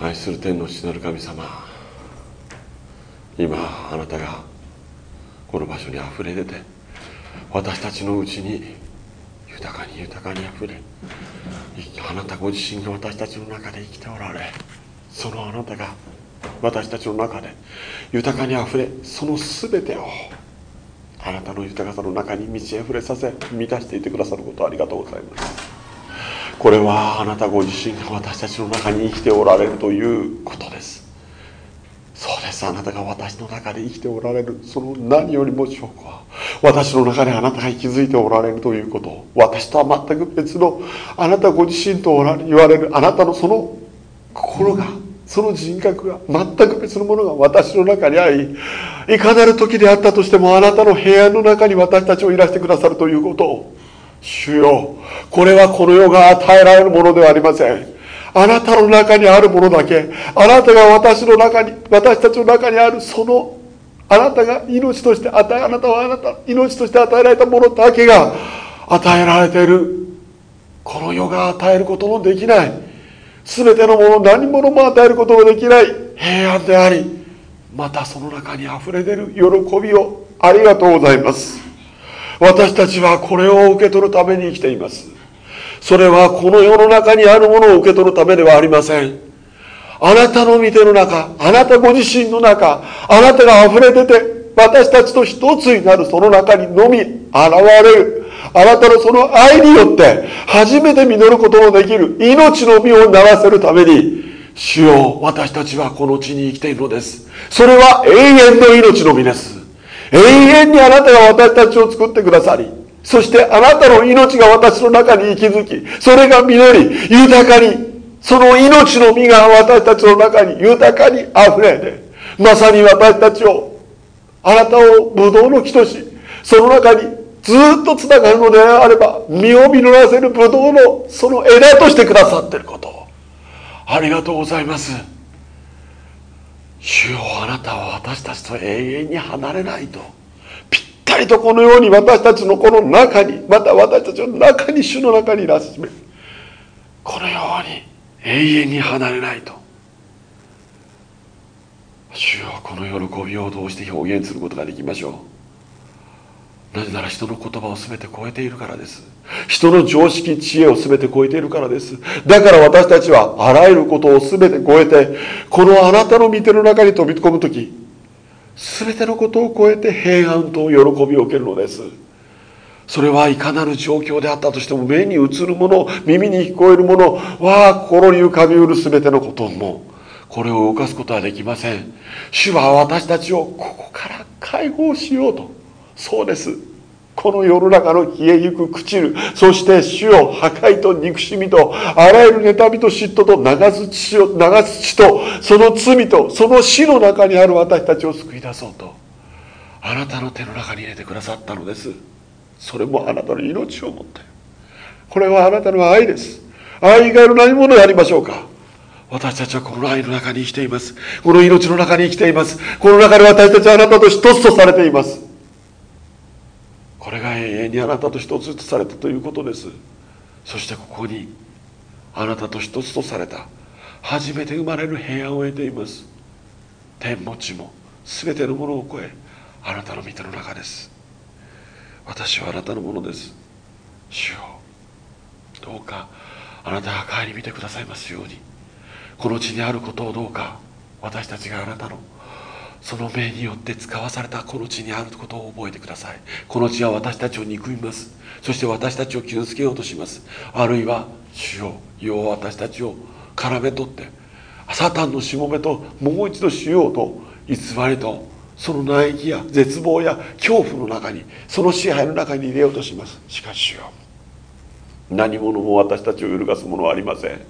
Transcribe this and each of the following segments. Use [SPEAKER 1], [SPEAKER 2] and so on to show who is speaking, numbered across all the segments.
[SPEAKER 1] 愛する天の父なる神様今あなたがこの場所にあふれ出て私たちのうちに豊かに豊かにあふれあなたご自身が私たちの中で生きておられそのあなたが私たちの中で豊かにあふれその全てをあなたの豊かさの中に満ち溢れさせ満たしていてくださることをありがとうございます。これはあなたご自身が私たちの中に生きておられるということです。そうです。あなたが私の中で生きておられる。その何よりも証拠は私の中であなたが息づいておられるということ。私とは全く別のあなたご自身とおら言われるあなたのその心がその人格が全く別のものが私の中にありいかなる時であったとしてもあなたの平安の中に私たちをいらしてくださるということ。を主よこれはこの世が与えられるものではありません。あなたの中にあるものだけあなたが私の中に私たちの中にあるそのあなたが命として与えあなたはあなた命として与えられたものだけが与えられている。この世が与えることのできない。全てのもの何者も与えることができない。平安でありまたその中にあふれ出る喜びを。ありがとうございます。私たちはこれを受け取るために生きています。それはこの世の中にあるものを受け取るためではありません。あなたの見ての中あなたご自身の中あなたが溢れ出て私たちと一つになるその中にのみ現れる。あなたのその愛によって初めて実ることのできる命の実をならせるために主よ私たちはこの地に生きているのです。それは永遠の命の実です。永遠にあなたが私たちを作ってくださりそしてあなたの命が私の中に息づきそれが実り豊かにその命の実が私たちの中に豊かに溢れてまさに私たちをあなたをブドウの木としその中にずっとつながるのであれば実を実らせるブドウのその枝としてくださっていること。ありがとうございます。主よあなたは私たちと永遠に離れないと。ぴったりとこのように私たちのこの中にまた私たちの中に主の中にいらっしゃるこのように永遠に離れないと。主よこの喜びをどうして表現することができましょう。なぜなら人の言葉を全て超えているからです。人の常識知恵を全て超えているからです。だから私たちはあらゆることを全て超えてこのあなたの御手の中に飛び込む時全てのことを超えて平安と喜びを受けるのです。それはいかなる状況であったとしても目に映るもの耳に聞こえるものわあ心に浮かびうる全てのこともこれを動かすことはできません。主は私たちをここから解放しようと。そうです。この世の中の消えゆく朽ちる。そして主を破壊と憎しみとあらゆる妬みと嫉妬と流す血を流す血とその罪とその死の中にある私たちを救い出そうとあなたの手の中に入れてくださったのです。それもあなたの命を持って。これはあなたの愛です。愛以外の何者でありましょうか。私たちはこの愛の中に生きています。この命の中に生きています。この中で私たちはあなたと一つとされています。これが永遠にあなたと一つとされたということです。そしてここにあなたと一つとされた初めて生まれる平安を得ています。天も地も全てのものを超えあなたの御手の中です。私はあなたのものです。主よどうかあなたが帰り見てくださいますように。この地にあることをどうか私たちがあなたのその命によって使わされたこの地にあることを覚えてください。この地は私たちを憎みます。そして私たちを傷つけようとします。あるいは主よ。世は私たちを絡め取ってサタンのしもべともう一度しようと偽りとその嘆きや絶望や恐怖の中にその支配の中に入れようとします。しかしよ何者も私たちを揺るがすものはありません。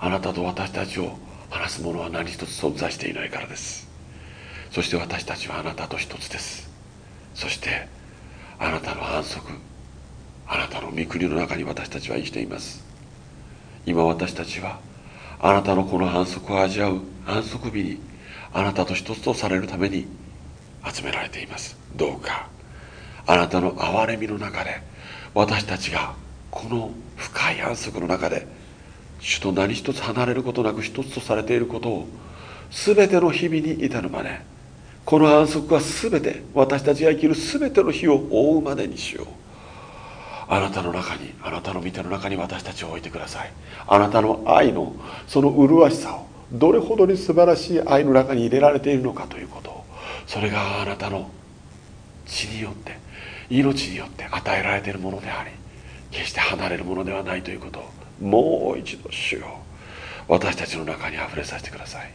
[SPEAKER 1] あなたと私たちを話すものは何一つ存在していないからです。そして私たちはあなたと一つです。そしてあなたの反則あなたの御国の中に私たちは生きています。今私たちはあなたのこの反則を味わう反則日にあなたと一つとされるために集められています。どうかあなたの憐れみの中で私たちがこの深い安息の中で主と何一つ離れることなく一つとされていることを全ての日々に至るまでこの安息は全て私たちが生きる全ての日を覆うまでにしよう。あなたの中にあなたの御手の中に私たちを置いてください。あなたの愛のその麗しさをどれほどに素晴らしい愛の中に入れられているのかということ。をそれがあなたの血によって命によって与えられているものであり決して離れるものではないということ。をもう一度主よ。私たちの中にあふれさせてください。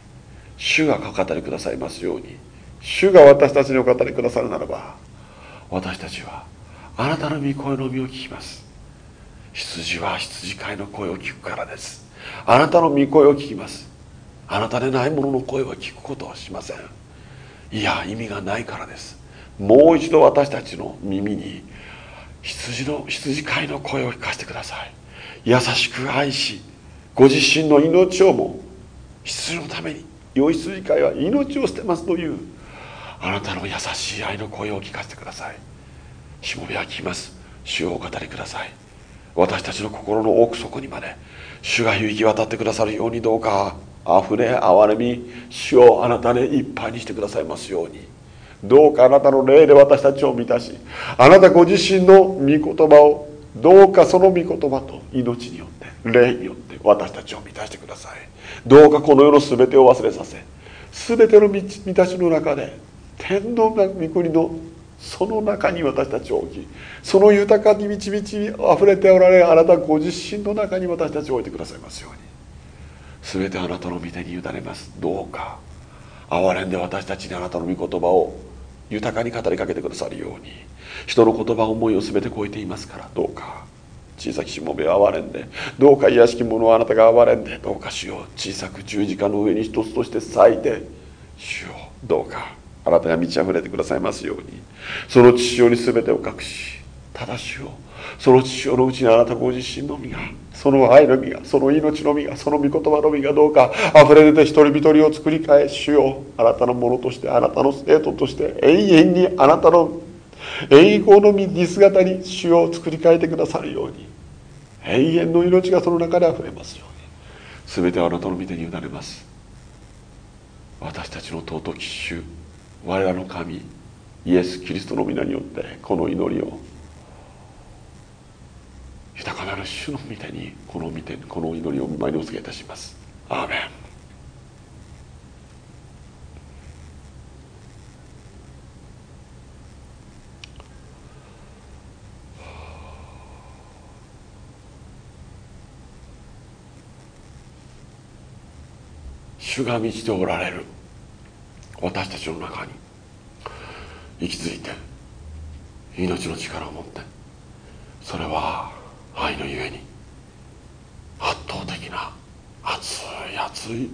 [SPEAKER 1] 主がお語りくださいますように。主が私たちにお語りくださるならば私たちはあなたの御声のみを聞きます。羊は羊飼いの声を聞くからです。あなたの御声を聞きます。あなたでない者の声は聞くことはしません。いや意味がないからです。もう一度私たちの耳に羊の羊飼いの声を聞かせてください。優しく愛しご自身の命をも羊のために良い羊飼いは命を捨てますというあなたの優しい愛の声を聞かせてください。しもべは聞きます。主をお語りください。私たちの心の奥底にまで主が行き渡ってくださるようにどうか溢れ憐れみ主をあなたでいっぱいにしてくださいますように。どうかあなたの霊で私たちを満たしあなたご自身の御言葉をどうかその御言葉と命によって霊によって私たちを満たしてください。どうかこの世の全てを忘れさせ全ての満たしの中で天皇が御国のその中に私たちを置きその豊かに満ち満ちあふれておられあなたご自身の中に私たちを置いてくださいますように。全てあなたの御手に委ねます。どうか憐れんで私たちにあなたの御言葉を豊かに語りかけてくださるように。人の言葉思いを全て超えていますからどうか。小さきしもべを憐れんでどうか癒しき者をあなたが憐れんでどうか主よう。小さく十字架の上に一つとして咲いて主ようどうか。あなたが満ち溢れてくださいますように。その父親に全てを隠しただ主よその父親のうちにあなたご自身の身がその愛の実がその命の実がその御言葉の実がどうか溢れ出て一人一人を作り変え主よあなたのものとしてあなたの生徒として永遠にあなたの栄光の実姿に主を作り変えてくださるように永遠の命がその中で溢れますように。全てはあなたの御手に委ねます。私たちの尊き主我らの神イエス・キリストの皆によってこの祈りを豊かなる主の御手にこの御手この祈りを見舞いにお告げいたします。アーメン。主が満ちておられる。私たちの中に息づいて命の力を持ってそれは愛のゆえに圧倒的な熱い熱い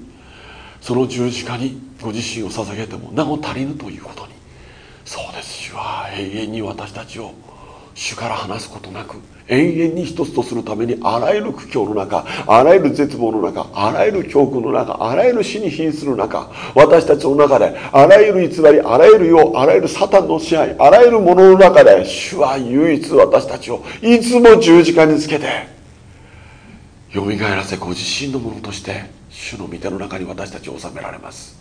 [SPEAKER 1] その十字架にご自身を捧げてもなお足りぬということにそうです主は永遠に私たちを主から話すことなく永遠に一つとするためにあらゆる苦境の中あらゆる絶望の中あらゆる教訓の中あらゆる死に瀕する中私たちの中であらゆる偽りあらゆる世あらゆるサタンの支配あらゆるものの中で主は唯一私たちをいつも十字架につけてよみがえらせご自身のものとして主の御手の中に私たちを収められます。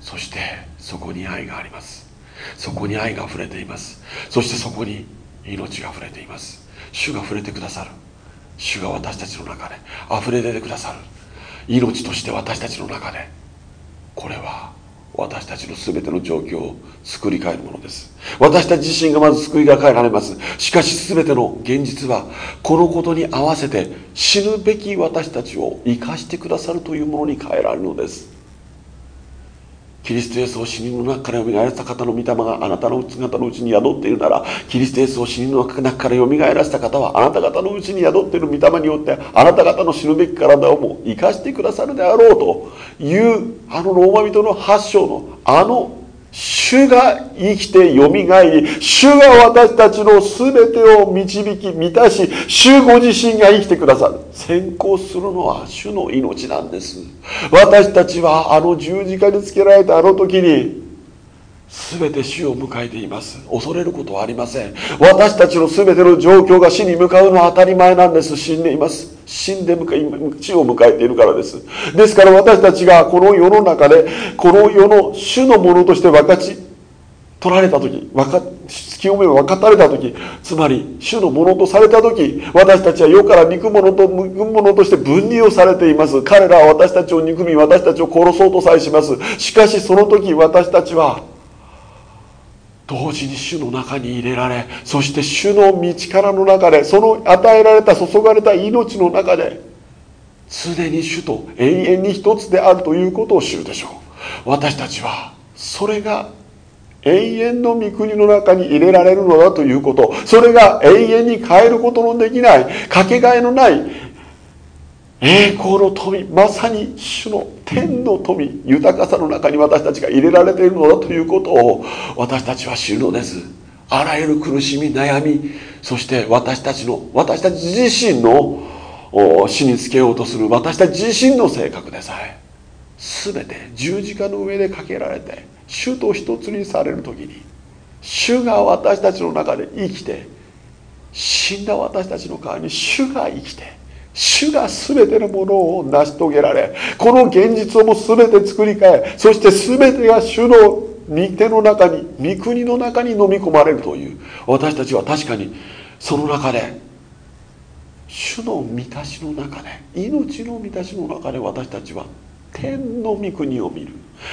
[SPEAKER 1] そしてそこに愛があります。そこに愛が溢れています。そしてそこに命が溢れています。主が触れてくださる。主が私たちの中で溢れ出てくださる。命として私たちの中で。これは私たちの全ての状況を作り変えるものです。私たち自身がまず救いが変えられます。しかし全ての現実はこのことに合わせて死ぬべき私たちを生かしてくださるというものに変えられるのです。キリストイエスを死人の中からよみがえらせた方の御霊があなたの姿のうちに宿っているならキリストイエスを死人の中からよみがえらせた方はあなた方のうちに宿っている御霊によってあなた方の死ぬべき体をも生かしてくださるであろうというあのローマ人の発祥のあの主が生きてよみがえり、主が私たちの全てを導き、満たし、主ご自身が生きてくださる。先行するのは主の命なんです。私たちはあの十字架につけられたあの時に、全て死を迎えています。恐れることはありません。私たちの全ての状況が死に向かうのは当たり前なんです。死んでいます。死んで死を迎えているからです。ですから私たちがこの世の中でこの世の主のものとして分かち取られた時分か清めを分かたれた時つまり主のものとされた時私たちは世から憎む者と憎む者として分離をされています。彼らは私たちを憎み私たちを殺そうとさえします。しかしその時私たちは同時に主の中に入れられそして主の道からの中でその与えられた注がれた命の中で常に主と永遠に一つであるということを知るでしょう。私たちはそれが永遠の御国の中に入れられるのだということそれが永遠に変えることのできないかけがえのない栄光の富まさに主の天の富豊かさの中に私たちが入れられているのだということを私たちは知るのです。あらゆる苦しみ悩みそして私たちの私たち自身の死につけようとする私たち自身の性格でさえ全て十字架の上でかけられて主と一つにされる時に主が私たちの中で生きて死んだ私たちの代わりに主が生きて主が全てのものを成し遂げられこの現実をも全て作り変えそして全てが主の御手の中に御国の中に飲み込まれるという。私たちは確かにその中で主の満たしの中で命の満たしの中で私たちは天の御国を見る。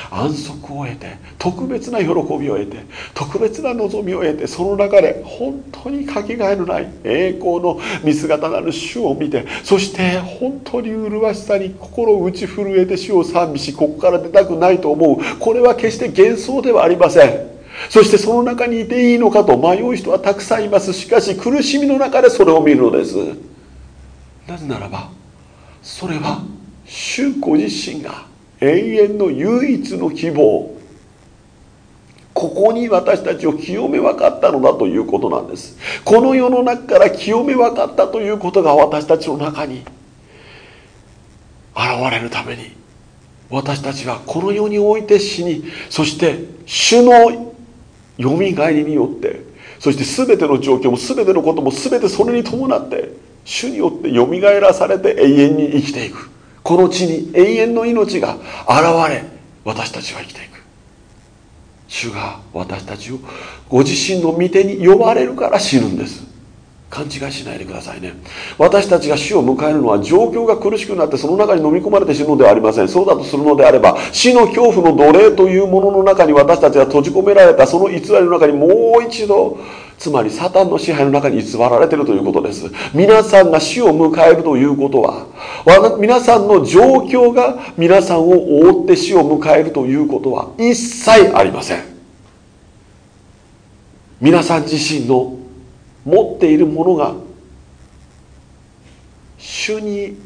[SPEAKER 1] 安息を得て特別な喜びを得て特別な望みを得てその中で本当にかけがえのない栄光の見姿なる主を見てそして本当に麗しさに心を打ち震えて主を賛美しここから出たくないと思う。これは決して幻想ではありません。そしてその中にいていいのかと迷う人はたくさんいます。しかし苦しみの中でそれを見るのです。なぜならばそれは主ご自身が永遠の唯一の希望。ここに私たちを清め分かったのだということなんです。この世の中から清め分かったということが私たちの中に現れるために私たちはこの世において死にそして主のよみがえりによってそして全ての状況も全てのことも全てそれに伴って主によってよみがえらされて永遠に生きていく。この地に永遠の命が現れ私たちは生きていく。主が私たちをご自身の御手に呼ばれるから死ぬんです。勘違いしないでくださいね。私たちが死を迎えるのは状況が苦しくなってその中に飲み込まれて死ぬのではありません。そうだとするのであれば死の恐怖の奴隷というものの中に私たちが閉じ込められたその偽りの中にもう一度つまりサタンの支配の中に偽られているということです。皆さんが死を迎えるということは皆さんの状況が皆さんを覆って死を迎えるということは一切ありません。皆さん自身の持っているものが主に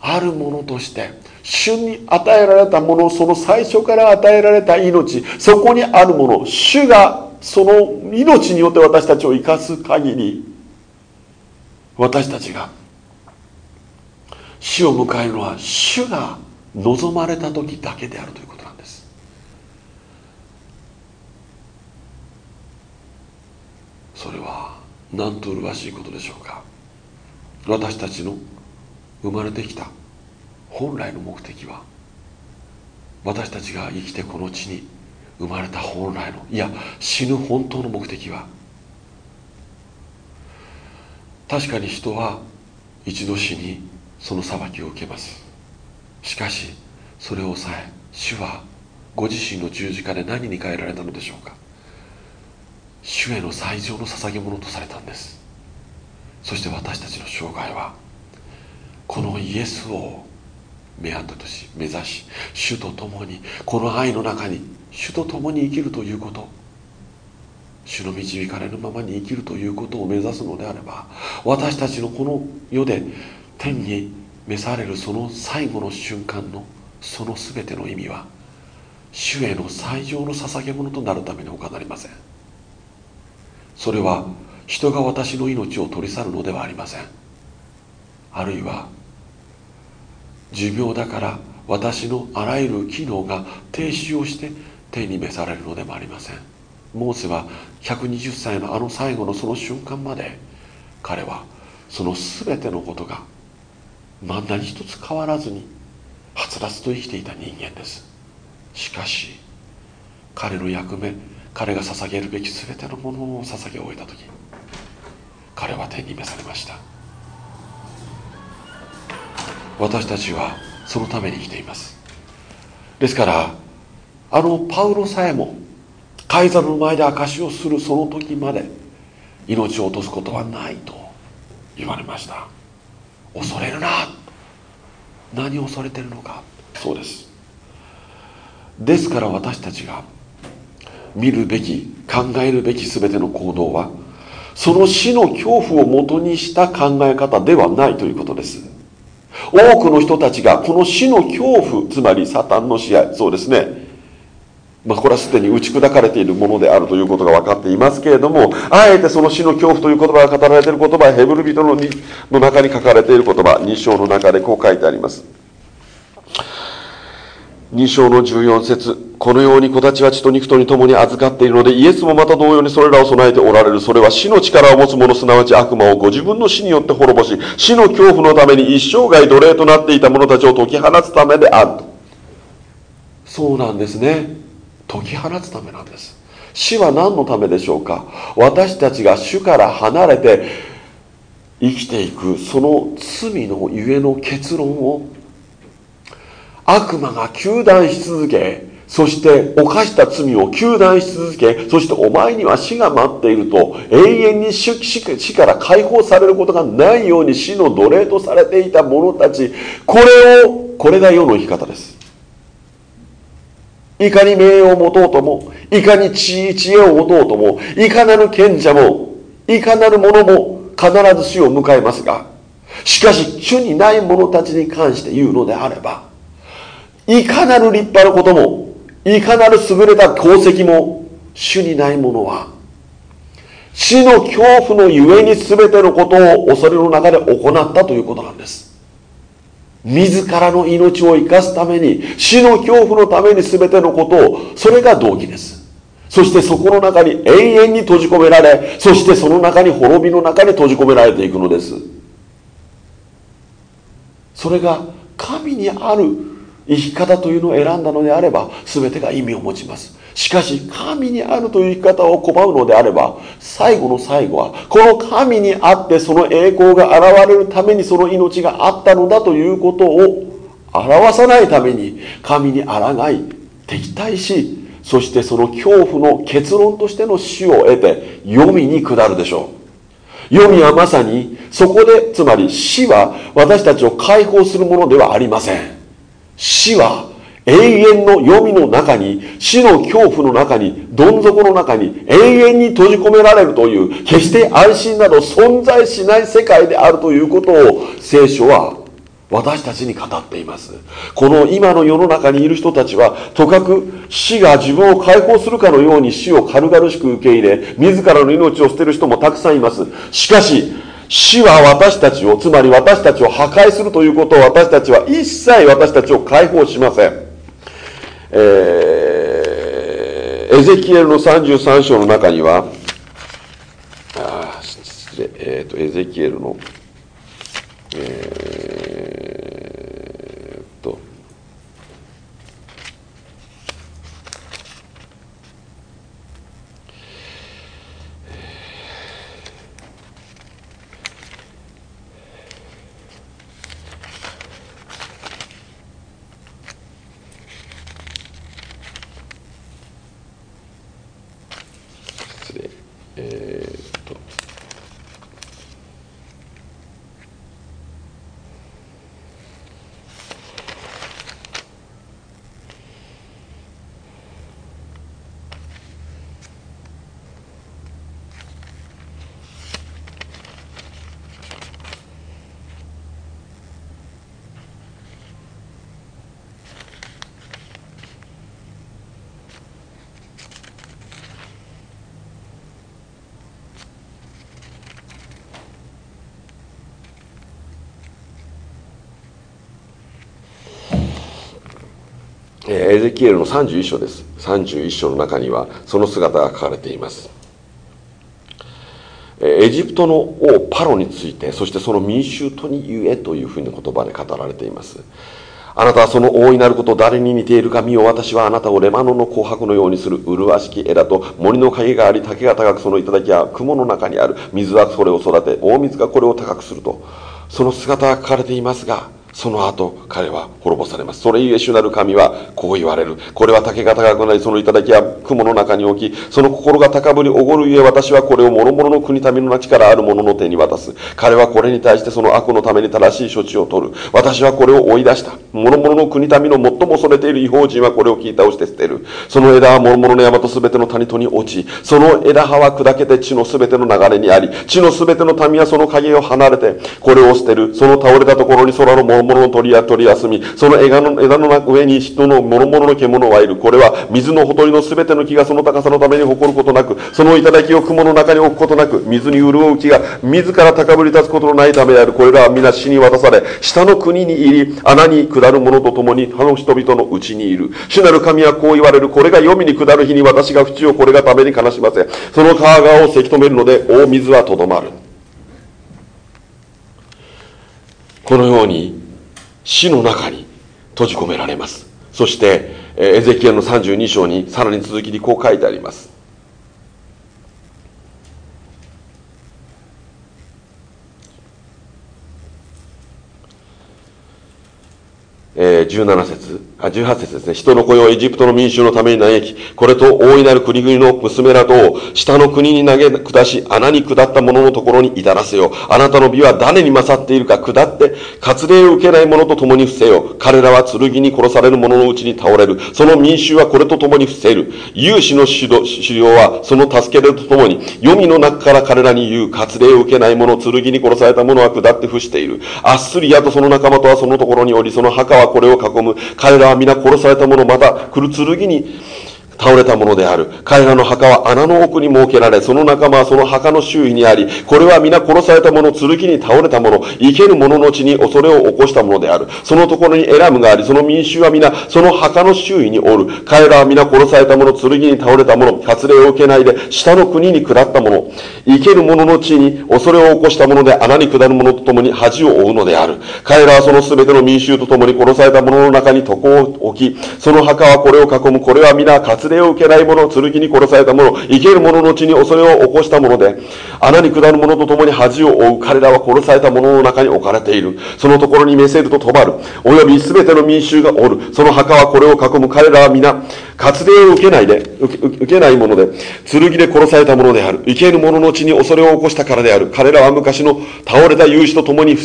[SPEAKER 1] あるものとして主に与えられたものその最初から与えられた命そこにあるもの主がその命によって私たちを生かす限り私たちが死を迎えるのは主が望まれた時だけであるということなんですそれは何と麗しいことでしょうか？私たちの生まれてきた本来の目的は私たちが生きてこの地に生まれた本来のいや死ぬ本当の目的は確かに人は一度死にその裁きを受けます。しかしそれを抑え主はご自身の十字架で何に変えられたのでしょうか？主への最上の捧げ物とされたんです。そして私たちの生涯はこのイエスを目当てとし目指し主と共にこの愛の中に主と共に生きるということ。主の導かれるままに生きるということを目指すのであれば私たちのこの世で天に召されるその最後の瞬間のその全ての意味は主への最上の捧げ物となるために他なりません。それは人が私の命を取り去るのではありません。あるいは寿命だから私のあらゆる機能が停止をして天に召されるのでもありません。モーセは120歳のあの最後のその瞬間まで彼はその全てのことが何何一つ変わらずにはつらつと生きていた人間です。しかし彼の役目彼が捧げるべき全てのものを捧げ終えた時彼は天に召されました。私たちはそのために生きています。ですからあのパウロさえもカイザルの前で証しをするその時まで命を落とすことはないと言われました。恐れるな。何を恐れてるのか。そうです。ですから私たちが見るべき考えるべき全ての行動はその死の恐怖をもとにした考え方ではないということです。多くの人たちがこの死の恐怖つまりサタンの支配そうですね。まあ、これはすでに打ち砕かれているものであるということが分かっていますけれどもあえてその死の恐怖という言葉が語られている言葉はヘブル人のの中に書かれている言葉2章の中でこう書いてあります。2章の14節このように子たちは血と肉とに共に預かっているので、イエスもまた同様にそれらを備えておられる。それは死の力を持つ者、すなわち悪魔をご自分の死によって滅ぼし、死の恐怖のために一生涯奴隷となっていた者たちを解き放つためである。そうなんですね。解き放つためなんです。死は何のためでしょうか私たちが主から離れて生きていく、その罪のゆえの結論を悪魔が糾弾し続けそして犯した罪を糾弾し続けそしてお前には死が待っていると永遠に死死から解放されることがないように死の奴隷とされていた者たちこれをこれが世の生き方です。いかに名誉を持とうともいかに知恵を持とうともいかなる賢者もいかなる者も必ず死を迎えますがしかし主にない者たちに関して言うのであればいかなる立派なこともいかなる優れた功績も主にないものは死の恐怖のゆえに全てのことを恐れの中で行ったということなんです。自らの命を生かすために死の恐怖のために全てのことをそれが動機です。そしてそこの中に永遠に閉じ込められそしてその中に滅びの中に閉じ込められていくのです。それが神にある生き方というのを選んだのであれば全てが意味を持ちます。しかし神にあるという生き方を拒むのであれば最後の最後はこの神にあってその栄光が現れるためにその命があったのだということを表さないために神に抗い敵対しそしてその恐怖の結論としての死を得て黄泉に下るでしょう。黄泉はまさにそこでつまり死は私たちを解放するものではありません。死は永遠の黄泉の中に死の恐怖の中にどん底の中に永遠に閉じ込められるという決して安心など存在しない世界であるということを聖書は私たちに語っています。この今の世の中にいる人たちはとかく死が自分を解放するかのように死を軽々しく受け入れ自らの命を捨てる人もたくさんいます。しかし死は私たちを、つまり私たちを破壊するということを私たちは一切私たちを解放しません。えー、エゼキエルの33章の中には、あ失礼、えっ、ー、と、エゼキエルの、えー、と、エゼキエルの31章です。31章の中にはその姿が書かれています。エジプトの王パロについてそしてその民衆とに言えというふうに言葉で語られています。あなたはその大いなること誰に似ているか見よ私はあなたをレバノの紅白のようにする。麗しき枝と森の影があり竹が高くその頂きは雲の中にある。水はそれを育て大水がこれを高くすると。その姿が書かれていますがその後彼は滅ぼされます。それゆえ主なる神はこう言われる。これは竹が高くなりその頂は雲の中に置きその心が高ぶりおごるゆえ私はこれを諸々の国民の町からある者の手に渡す。彼はこれに対してその悪のために正しい処置を取る。私はこれを追い出した。諸々の国民の最も恐れている違法人はこれを聞い倒して捨てる。その枝は諸々の山と全ての谷とに落ちその枝葉は砕けて地の全ての流れにあり地の全ての民はその影を離れてこれを捨てる。その倒れたところに空の諸々の鳥や鳥休みその枝の枝の上に人の諸々の獣はいる。これは水のほとりの全ての木がその高さのために誇ることなくその頂を雲の中に置くことなく水に潤う木が自ら高ぶり立つことのないためである。これらは皆死に渡され下の国に入り穴に下る者と共に他の人々のうちにいる。主なる神はこう言われる。これが黄泉に下る日に私が淵をこれがために悲しませ。その川側をせき止めるので大水はとどまる。このように死の中に閉じ込められます。そしてエゼキエの32章にさらに続きにこう書いてあります。えー、17節。18節ですね。人の子よエジプトの民衆のために嘆き、これと大いなる国々の娘らとを下の国に投げ下し、穴に下った者のところに至らせよ。あなたの美は誰に勝っているか下って、割礼を受けない者と共に伏せよ。彼らは剣に殺される者のうちに倒れる。その民衆はこれと共に伏せる。勇士の狩猟はその助けると共に、黄泉の中から彼らに言う、割礼を受けない者、剣に殺された者は下って伏している。アッスリアとその仲間とはそのところにおり、その墓はこれを囲む。彼らは皆殺された者、また来る剣に倒れたものである。彼らの墓は穴の奥に設けられ、その仲間はその墓の周囲にあり、これは皆殺された者、剣に倒れた者、生ける者の地に恐れを起こしたものである。そのところにエラムがあり、その民衆は皆その墓の周囲におる。彼らは皆殺された者、剣に倒れた者、割礼を受けないで、下の国に下った者、生ける者の地に恐れを起こした者で穴に下る者と共に恥を負うのである。彼らはその全ての民衆と共に殺された者の中に床を置き、その墓はこれを囲む。これは皆割礼を受けない者、剣に殺された者、生ける者の地に恐れを起こした者で、穴に下る者と共に恥を負う。彼らは殺された者の中に置かれている。そのところにメセルと止まる。および全ての民衆がおる。その墓はこれを囲む。彼らは皆、割礼を受けないで、受けない者で、剣で殺された者である。生ける者の地に恐れを起こしたからである。彼らは昔の倒れた勇士と共に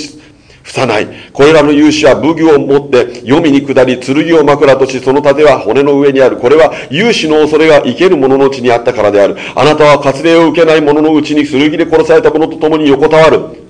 [SPEAKER 1] 伏さない。これらの勇士は武具を持って黄泉に下り、剣を枕とし、その盾は骨の上にある。これは勇士の恐れが生ける者のうちにあったからである。あなたは割礼を受けない者のうちに剣で殺された者と共に横たわる。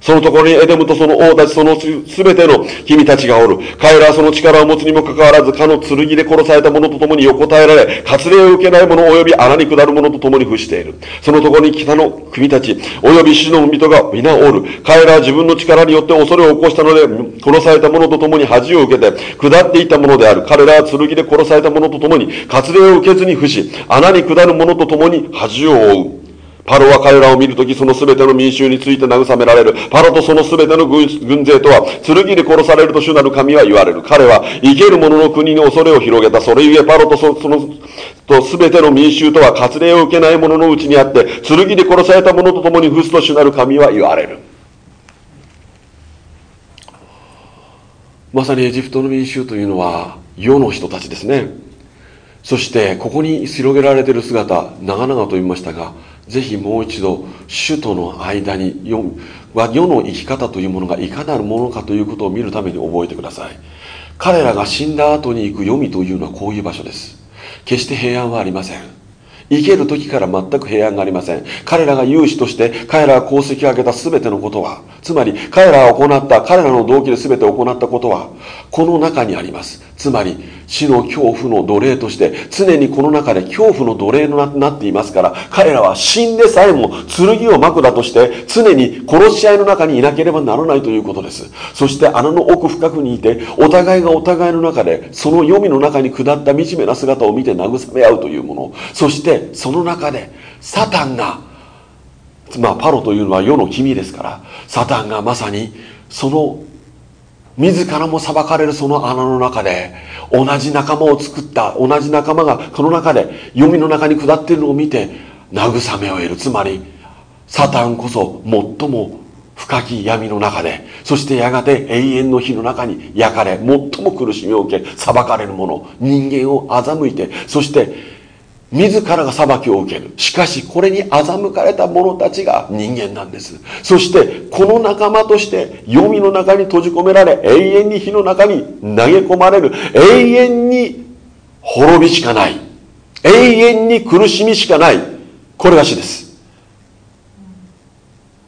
[SPEAKER 1] そのところにエデムとその王たち、そのすべての君たちがおる。彼らはその力を持つにもかかわらず、かの剣で殺された者と共に横たえられ、割礼を受けない者及び穴に下る者と共に伏している。そのところに北の君たち、及び死の人が皆おる。彼らは自分の力によって恐れを起こしたので、殺された者と共に恥を受けて、下っていった者である。彼らは剣で殺された者と共に、割礼を受けずに伏し、穴に下る者と共に恥を負う。パロは彼らを見るとき、その全ての民衆について慰められる。パロとその全ての軍勢とは、剣で殺されると主なる神は言われる。彼は、生ける者の国に恐れを広げた。それゆえ、パロとその、と全ての民衆とは、割礼を受けない者のうちにあって、剣で殺された者と共に伏すと主なる神は言われる。まさにエジプトの民衆というのは、世の人たちですね。そして、ここに広げられている姿、長々と言いましたが、ぜひもう一度主との間に世の生き方というものがいかなるものかということを見るために覚えてください。彼らが死んだ後に行く読みというのはこういう場所です。決して平安はありません。生ける時から全く平安がありません。彼らが勇士として彼らが功績を上げた全てのことはつまり彼らが行った彼らの動機で全て行ったことはこの中にあります。つまり死の恐怖の奴隷として常にこの中で恐怖の奴隷となっていますから彼らは死んでさえも剣を枕として常に殺し合いの中にいなければならないということです。そして穴の奥深くにいてお互いがお互いの中でその黄泉の中に下った惨めな姿を見て慰め合うというもの。そしてその中でサタンがまあパロというのは世の君ですからサタンがまさにその自らも裁かれるその穴の中で同じ仲間を作った同じ仲間がこの中で読みの中に下っているのを見て慰めを得る。つまりサタンこそ最も深き闇の中でそしてやがて永遠の火の中に焼かれ最も苦しみを受け裁かれる者。人間を欺いてそして自らが裁きを受ける。しかしこれに欺かれた者たちが人間なんです。そしてこの仲間として黄泉の中に閉じ込められ永遠に火の中に投げ込まれる。永遠に滅びしかない。永遠に苦しみしかない。これが死です。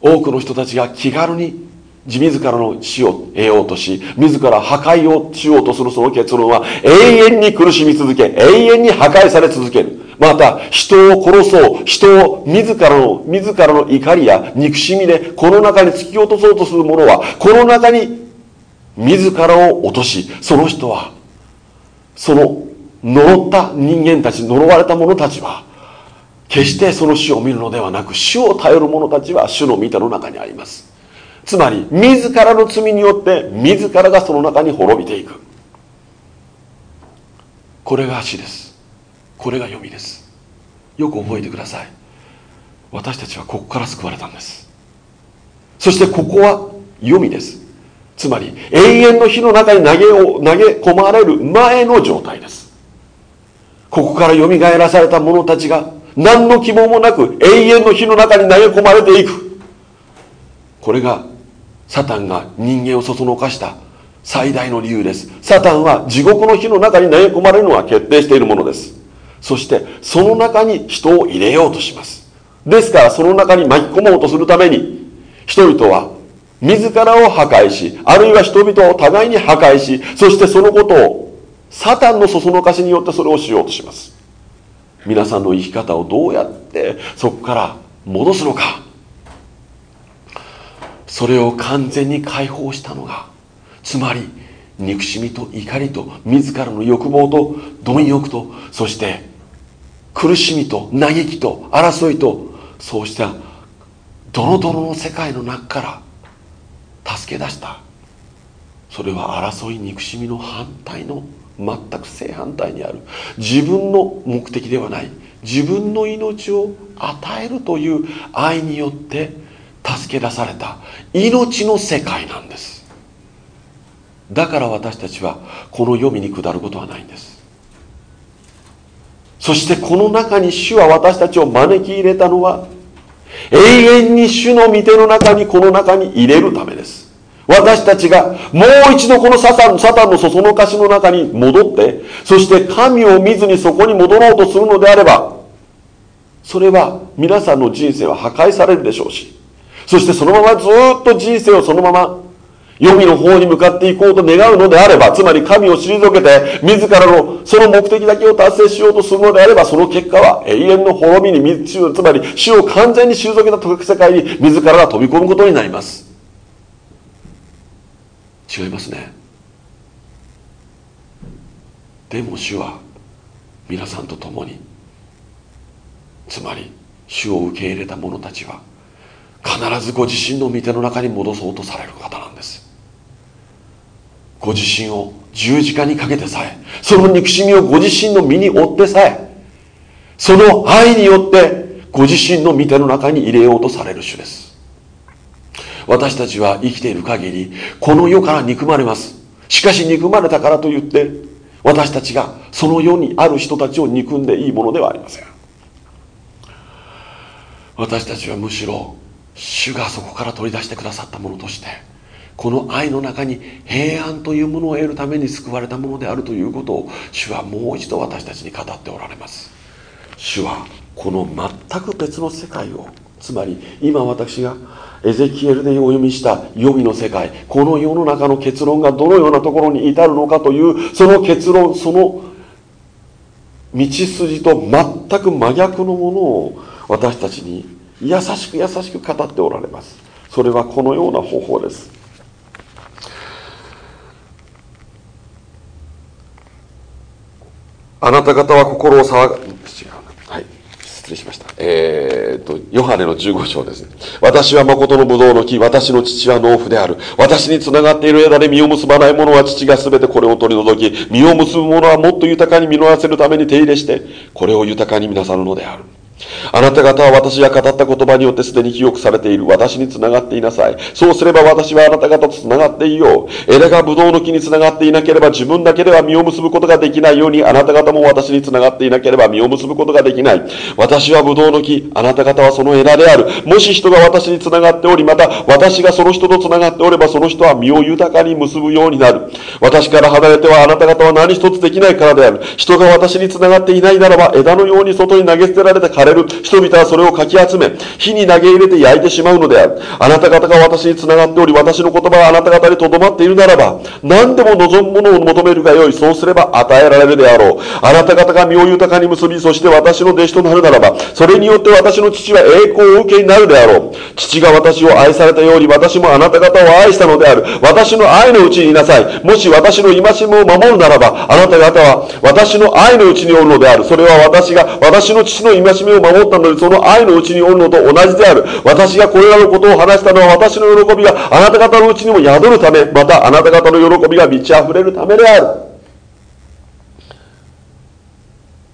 [SPEAKER 1] 多くの人たちが気軽に自らの死を得ようとし自ら破壊をしようとするその結論は永遠に苦しみ続け永遠に破壊され続ける。また人を殺そう。人を自らの自らの怒りや憎しみでこの中に突き落とそうとする者はこの中に自らを落としその人はその呪った人間たち呪われた者たちは決してその死を見るのではなく主を頼る者たちは主の御手の中にあります。つまり自らの罪によって自らがその中に滅びていく。これが死です。これが読みです。よく覚えてください。私たちはここから救われたんです。そしてここは読みです。つまり永遠の火の中に投げを投げ込まれる前の状態です。ここからよみがえらされた者たちが何の希望もなく永遠の火の中に投げ込まれていく。これがサタンが人間をそそのかした最大の理由です。サタンは地獄の火の中に投げ込まれるのは決定しているものです。そしてその中に人を入れようとします。ですからその中に巻き込もうとするために人々は自らを破壊しあるいは人々を互いに破壊しそしてそのことをサタンのそそのかしによってそれをしようとします。皆さんの生き方をどうやってそこから戻すのか。それを完全に解放したのがつまり憎しみと怒りと自らの欲望と貪欲とそして苦しみと嘆きと争いとそうしたドロドロの世界の中から助け出した。それは争い憎しみの反対の全く正反対にある。自分の目的ではない。自分の命を与えるという愛によって助け出された。命の世界なんです。だから私たちはこの読みに下ることはないんです。そしてこの中に主は私たちを招き入れたのは永遠に主の御手の中にこの中に入れるためです。私たちがもう一度このサタンサタンのそそのかしの中に戻ってそして神を見ずにそこに戻ろうとするのであればそれは皆さんの人生は破壊されるでしょうしそしてそのままずっと人生をそのまま読みの方に向かっていこうと願うのであればつまり神を退けて自らのその目的だけを達成しようとするのであればその結果は永遠の滅びにつまり死を完全に退けた世界に自らが飛び込むことになります。違いますね。でも主は皆さんと共につまり主を受け入れた者たちは必ずご自身の御手の中に戻そうとされる方なんです。ご自身を十字架にかけてさえその憎しみをご自身の身に負ってさえその愛によってご自身の御手の中に入れようとされる主です。私たちは生きている限りこの世から憎まれます。しかし憎まれたからといって私たちがその世にある人たちを憎んでいいものではありません。私たちはむしろ主がそこから取り出してくださったものとしてこの愛の中に平安というものを得るために救われたものであるということを主はもう一度私たちに語っておられます。主はこの全く別の世界をつまり今私がエゼキエルでお読みした予備の世界この世の中の結論がどのようなところに至るのかというその結論その道筋と全く真逆のものを私たちに優しく優しく語っておられます。それはこのような方法です。あなた方は心を騒が違うはい。失礼しました。えー、っとヨハネの15章ですね。私は誠のブドウの木私の父は農夫である。私に繋がっている枝で実を結ばない者は父が全てこれを取り除き実を結ぶ者はもっと豊かに実らせるために手入れしてこれを豊かに見なさるのである。あなた方は私が語った言葉によってすでに記憶されている。私につながっていなさい。そうすれば私はあなた方とつながっていよう。枝がブドウの木につながっていなければ自分だけでは実を結ぶことができないように、あなた方も私につながっていなければ実を結ぶことができない。私はブドウの木、あなた方はその枝である。もし人が私につながっており、また私がその人とつながっておれば、その人は実を豊かに結ぶようになる。私から離れてはあなた方は何一つできないからである。人が私につながっていないならば、枝のように外に投げ捨てられて枯れる。人々はそれをかき集め、火に投げ入れて焼いてしまうのである。あなた方が私につながっており、私の言葉があなた方にとどまっているならば、何でも望むものを求めるがよい。そうすれば与えられるであろう。あなた方が身を豊かに結び、そして私の弟子となるならば、それによって私の父は栄光を受けになるであろう。父が私を愛されたように、私もあなた方を愛したのである。私の愛のうちにいなさい。もし私の戒めを守るならば、あなた方は私の愛のうちにおるのである。それは私が私の父の戒めを守ったので、その愛のうちにおるのと同じである。私がこれらのことを話したのは私の喜びがあなた方のうちにも宿るため、またあなた方の喜びが満ち溢れるためである。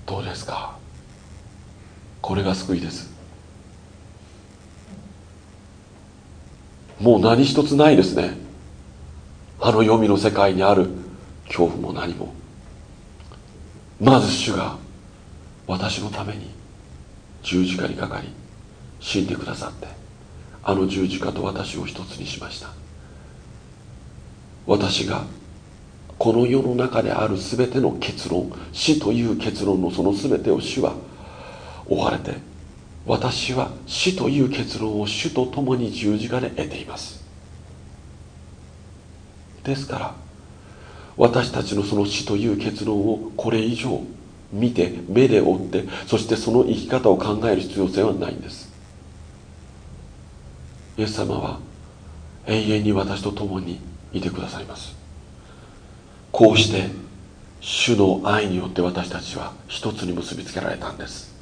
[SPEAKER 1] どうですか？これが救いです。もう何一つないですね。あの黄泉の世界にある恐怖も何も。まず主が私のために十字架にかかり死んでくださってあの十字架と私を一つにしました。私がこの世の中である全ての結論死という結論のその全てを主は追われて私は死という結論を主と共に十字架で得ています。ですから私たちのその死という結論をこれ以上見て目で追ってそしてその生き方を考える必要性はないんです。イエス様は永遠に私と共にいてくださいます。こうして主の愛によって私たちは一つに結びつけられたんです。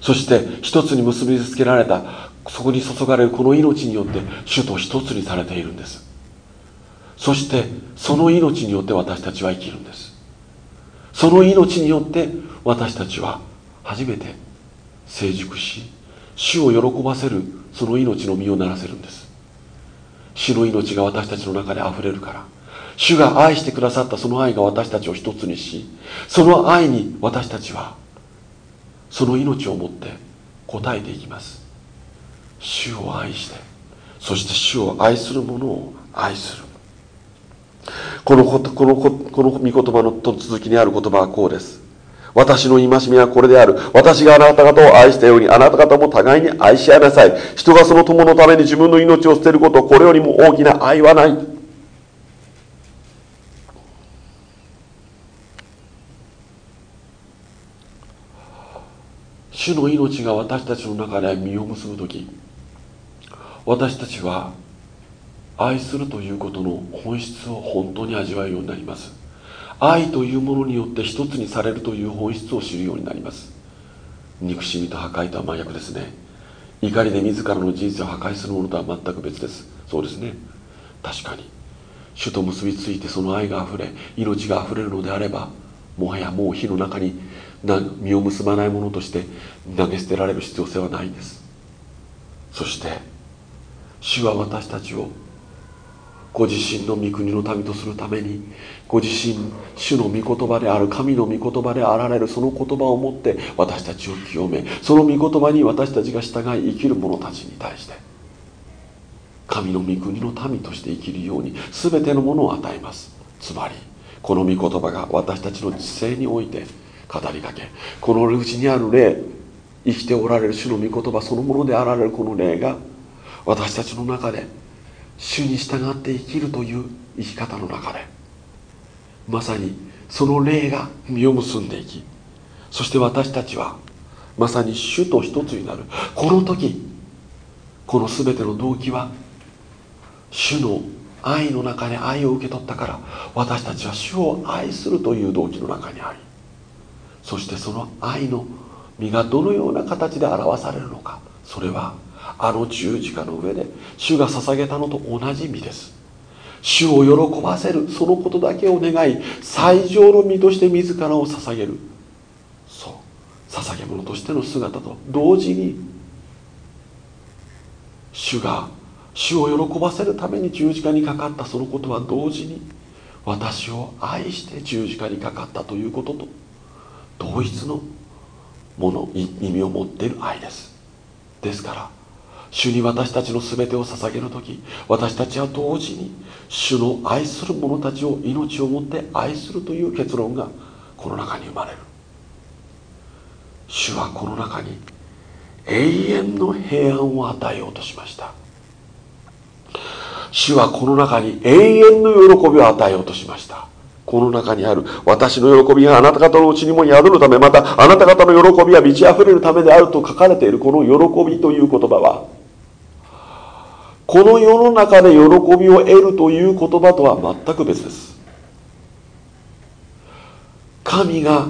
[SPEAKER 1] そして一つに結びつけられたそこに注がれるこの命によって主と一つにされているんです。そしてその命によって私たちは生きるんです。その命によって私たちは初めて成熟し主を喜ばせるその命の実をならせるんです。主の命が私たちの中で溢れるから。主が愛してくださったその愛が私たちを一つにしその愛に私たちはその命をもって応えていきます。主を愛してそして主を愛する者を愛する。このことこのこの御言葉の続きにある言葉はこうです。私の戒めはこれである。私があなた方を愛したようにあなた方も互いに愛し合いなさい。人がその友のために自分の命を捨てることこれよりも大きな愛はない。主の命が私たちの中で実を結ぶ時私たちは愛するということの本質を本当に味わうようになります。愛というものによって一つにされるという本質を知るようになります。憎しみと破壊とは真逆ですね。怒りで自らの人生を破壊するものとは全く別です。そうですね。確かに。主と結びついてその愛があふれ命があふれるのであればもはやもう火の中に実を結ばないものとして投げ捨てられる必要性はないんです。そして主は私たちをご自身の御国の民とするためにご自身主の御言葉である神の御言葉であられるその言葉をもって私たちを清めその御言葉に私たちが従い生きる者たちに対して神の御国の民として生きるように全てのものを与えます。つまりこの御言葉が私たちの知性において語りかけこのうちにある霊生きておられる主の御言葉そのものであられるこの霊が私たちの中で主に従って生きるという生き方の中でまさにその霊が実を結んでいきそして私たちはまさに主と一つになる。この時この全ての動機は主の愛の中で愛を受け取ったから私たちは主を愛するという動機の中にありそしてその愛の身がどのような形で表されるのかそれはあの十字架の上で主が捧げたのと同じ身です。主を喜ばせるそのことだけを願い最上の身として自らを捧げる。そう。捧げ物としての姿と同時に主が主を喜ばせるために十字架にかかったそのことは同時に私を愛して十字架にかかったということと同一のもの意味を持っている愛です。ですから主に私たちの全てを捧げる時私たちは同時に主の愛する者たちを命をもって愛するという結論がこの中に生まれる。主はこの中に永遠の平安を与えようとしました。主はこの中に永遠の喜びを与えようとしました。この中にある私の喜びがあなた方のうちにも宿るためまたあなた方の喜びは満ち溢れるためであると書かれているこの喜びという言葉はこの世の中で喜びを得るという言葉とは全く別です。神が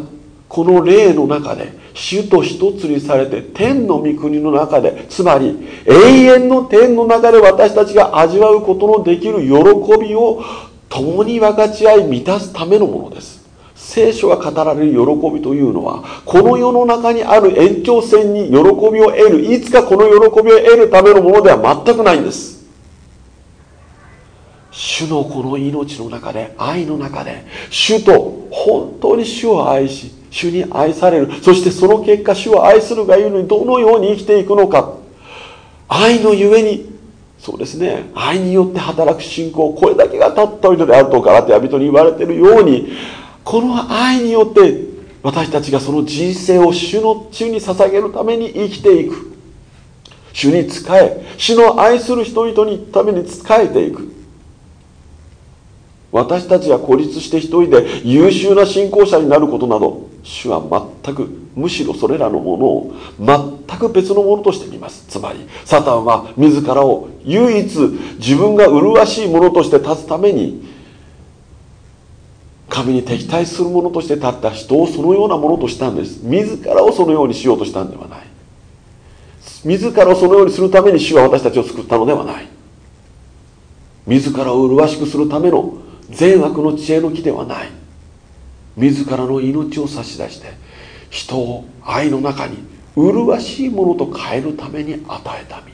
[SPEAKER 1] この霊の中で主と一つにされて天の御国の中でつまり永遠の天の中で私たちが味わうことのできる喜びを共に分かち合い満たすためのものです。聖書が語られる喜びというのはこの世の中にある延長線に喜びを得るいつかこの喜びを得るためのものでは全くないんです。主のこの命の中で愛の中で主と本当に主を愛し主に愛されるそしてその結果主を愛するがゆえにどのように生きていくのか。愛のゆえにそうですね愛によって働く信仰これだけが尊いのであるとガラテヤ人に言われているようにこの愛によって私たちがその人生を主の主に捧げるために生きていく。主に仕え主の愛する人々にために仕えていく。私たちが孤立して一人で優秀な信仰者になることなど主は全くむしろそれらのものを全く別のものとして見ます。つまりサタンは自らを唯一自分が麗しいものとして立つために神に敵対するものとして立った人をそのようなものとしたんです。自らをそのようにしようとしたんではない。自らをそのようにするために主は私たちを救ったのではない。自らを麗しくするための善悪の知恵の木ではない。自らの命を差し出して人を愛の中に麗しいものと変えるために与えた身。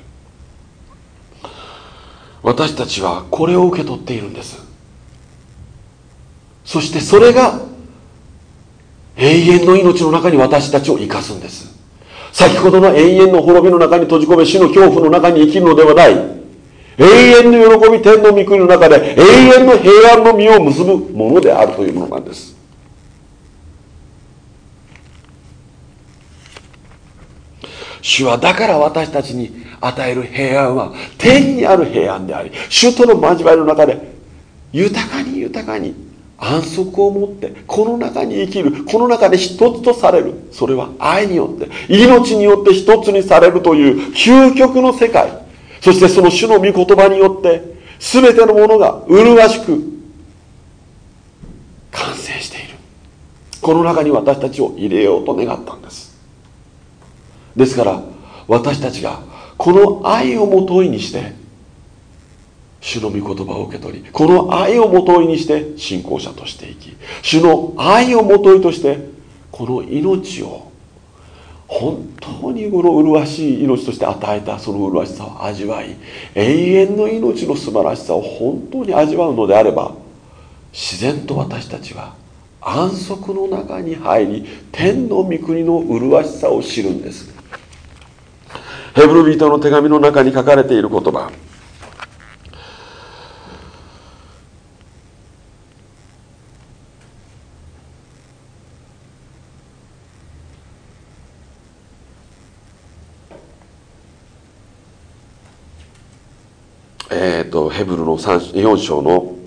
[SPEAKER 1] 私たちはこれを受け取っているんです。そしてそれが永遠の命の中に私たちを生かすんです。先ほどの永遠の滅びの中に閉じ込め死の恐怖の中に生きるのではない。永遠の喜び天の御国の中で永遠の平安の実を結ぶものであるというものなんです。主はだから私たちに与える平安は天にある平安であり主との交わりの中で豊かに豊かに安息を持ってこの中に生きるこの中で一つとされる。それは愛によって命によって一つにされるという究極の世界。そしてその主の御言葉によって全てのものが麗しく完成している。この中に私たちを入れようと願ったんです。ですから私たちがこの愛をもといにして主の御言葉を受け取りこの愛をもといにして信仰者としていき主の愛をもといとしてこの命を本当にこの麗しい命として与えたその麗しさを味わい永遠の命の素晴らしさを本当に味わうのであれば自然と私たちは安息の中に入り天の御国の麗しさを知るんです。ヘブル人の手紙の中に書かれている言葉えーと、ヘブルの4章の、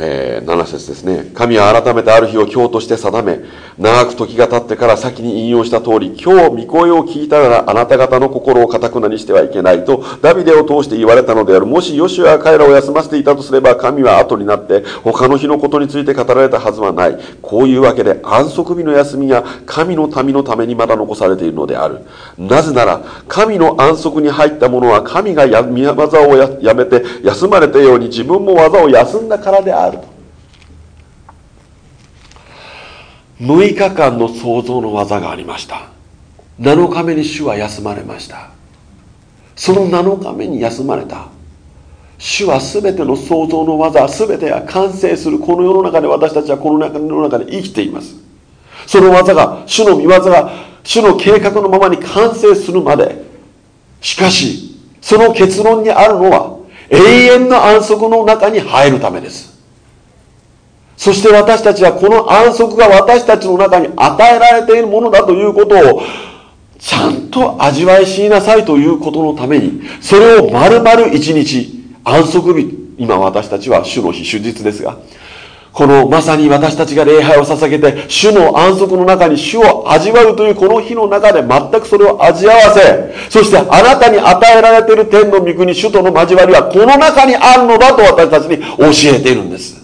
[SPEAKER 1] えー、7節ですね。神は改めてある日を今日として定め、長く時が経ってから先に引用した通り、今日御声を聞いたならあなた方の心を堅くなにしてはいけないと、ダビデを通して言われたのである。もしヨシュアが彼らを休ませていたとすれば、神は後になって他の日のことについて語られたはずはない。こういうわけで安息日の休みが神の民のためにまだ残されているのである。なぜなら、神の安息に入った者は神がや技をやめて休まれたように自分も技を休んだからであると。6日間の創造の技がありました。7日目に主は休まれました。その7日目に休まれた。主は全ての創造の技全てが完成する。この世の中で私たちはこの世の中で生きています。その技が主の御業が主の計画のままに完成するまで。しかしその結論にあるのは永遠の安息の中に入るためです。そして私たちはこの安息が私たちの中に与えられているものだということをちゃんと味わいしなさいということのためにそれを丸々一日安息日今私たちは主の日主日ですがこのまさに私たちが礼拝を捧げて主の安息の中に主を味わうというこの日の中で全くそれを味合わせそしてあなたに与えられている天の御国主との交わりはこの中にあるのだと私たちに教えているんです。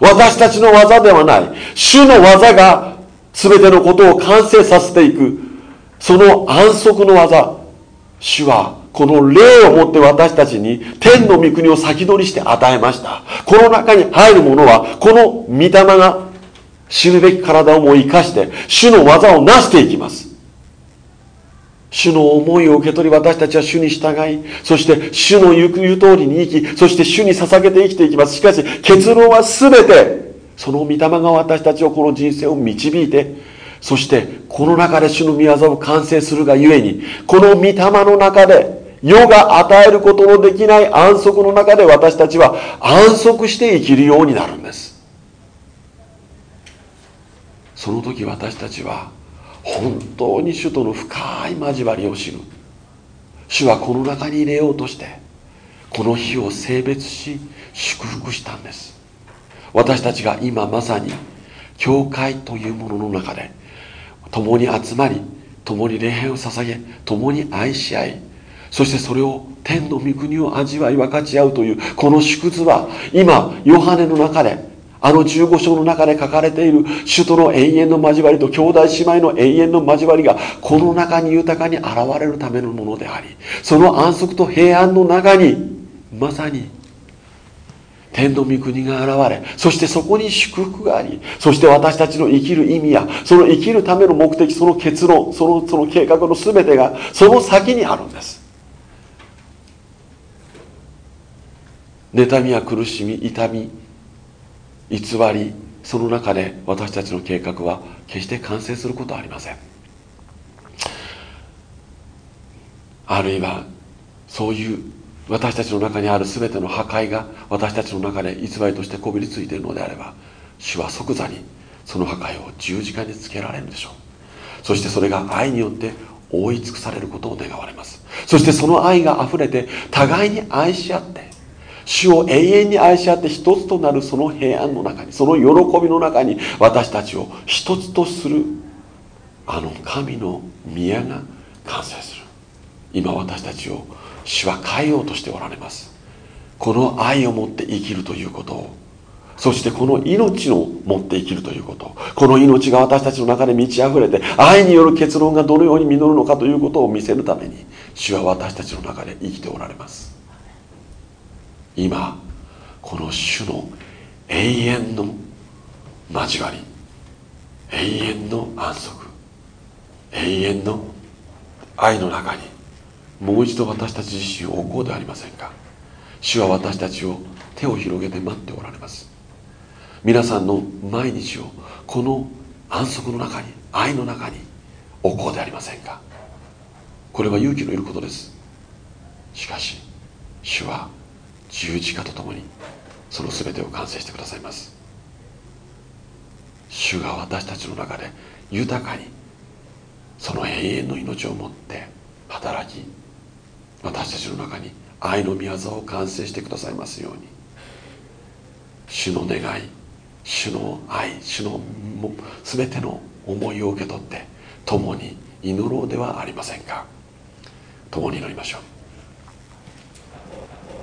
[SPEAKER 1] 私たちの技ではない。主の技が全てのことを完成させていく。その安息の技。主はこの霊をもって私たちに天の御国を先取りして与えました。この中に入るものは、この御霊が死ぬべき体をも生かして、主の技を成していきます。主の思いを受け取り私たちは主に従い、そして主の行く言う通りに生き、そして主に捧げて生きていきます。しかし結論は全て、その御霊が私たちをこの人生を導いて、そしてこの中で主の御業を完成するがゆえに、この御霊の中で、世が与えることのできない安息の中で私たちは安息して生きるようになるんです。その時私たちは本当に主との深い交わりを知る。主はこの中に入れようとしてこの日を性別し祝福したんです。私たちが今まさに教会というものの中で共に集まり共に礼拝を捧げ共に愛し合いそしてそれを天の御国を味わい分かち合うというこの縮図は今ヨハネの中であの15章の中で書かれている首都の永遠の交わりと兄弟姉妹の永遠の交わりがこの中に豊かに現れるためのものでありその安息と平安の中にまさに天の御国が現れそしてそこに祝福がありそして私たちの生きる意味やその生きるための目的その結論そのその計画の全てがその先にあるんです。妬みや苦しみ痛み偽りその中で私たちの計画は決して完成することはありません。あるいはそういう私たちの中にある全ての破壊が私たちの中で偽りとしてこびりついているのであれば主は即座にその破壊を十字架につけられるでしょう。そしてそれが愛によって覆い尽くされることを願われます。そしてその愛があふれて互いに愛し合って主を永遠に愛し合って一つとなるその平安の中にその喜びの中に私たちを一つとするあの神の宮が完成する。今私たちを主は変えようとしておられます。この愛を持って生きるということを。そしてこの命を持って生きるということ。この命が私たちの中で満ち溢れて愛による結論がどのように実るのかということを見せるために主は私たちの中で生きておられます。今この主の永遠の交わり永遠の安息永遠の愛の中にもう一度私たち自身を置こうではありませんか。主は私たちを手を広げて待っておられます。皆さんの毎日をこの安息の中に愛の中に置こうでありませんか。これは勇気のいることです。しかし主は十字架とともにその全てを完成してくださいます。主が私たちの中で豊かにその永遠の命を持って働き私たちの中に愛の御業を完成してくださいますように。主の願い主の愛主の全ての思いを受け取って共に祈ろうではありませんか。共に祈りましょう。